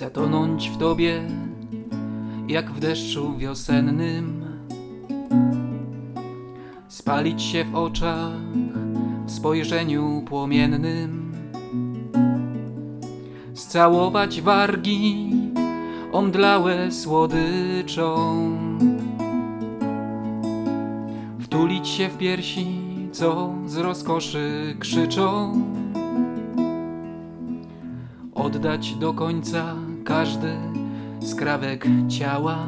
zatonąć w tobie jak w deszczu wiosennym, spalić się w oczach w spojrzeniu płomiennym, scałować wargi omdlałe słodyczą, wtulić się w piersi, co z rozkoszy krzyczą. Oddać do końca każdy skrawek ciała,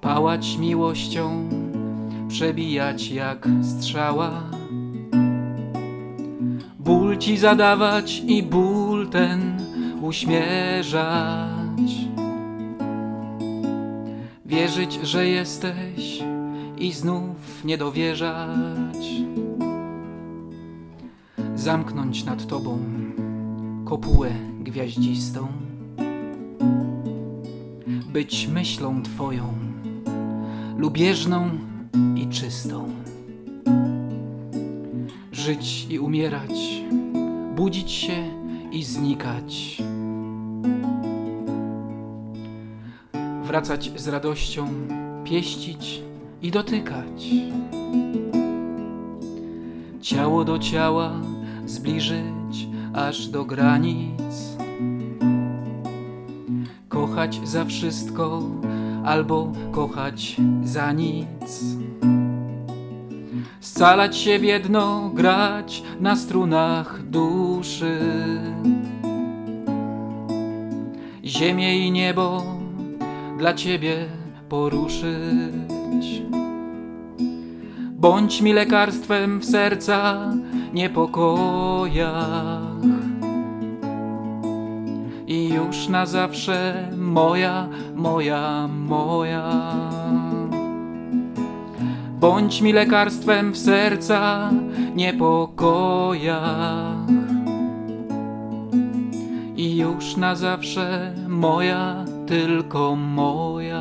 pałać miłością, przebijać jak strzała, ból ci zadawać i ból ten uśmierzać, wierzyć, że jesteś i znów nie dowierzać. Zamknąć nad tobą kopułę gwiaździstą, być myślą twoją, lubieżną i czystą, żyć i umierać, budzić się i znikać, wracać z radością, pieścić i dotykać. Ciało do ciała zbliżyć aż do granic. Kochać za wszystko albo kochać za nic. Scalać się w jedno, grać na strunach duszy. Ziemię i niebo dla ciebie poruszyć. Bądź mi lekarstwem w serca niepokojach i już na zawsze moja, moja, moja. Bądź mi lekarstwem w serca niepokojach i już na zawsze moja, tylko moja.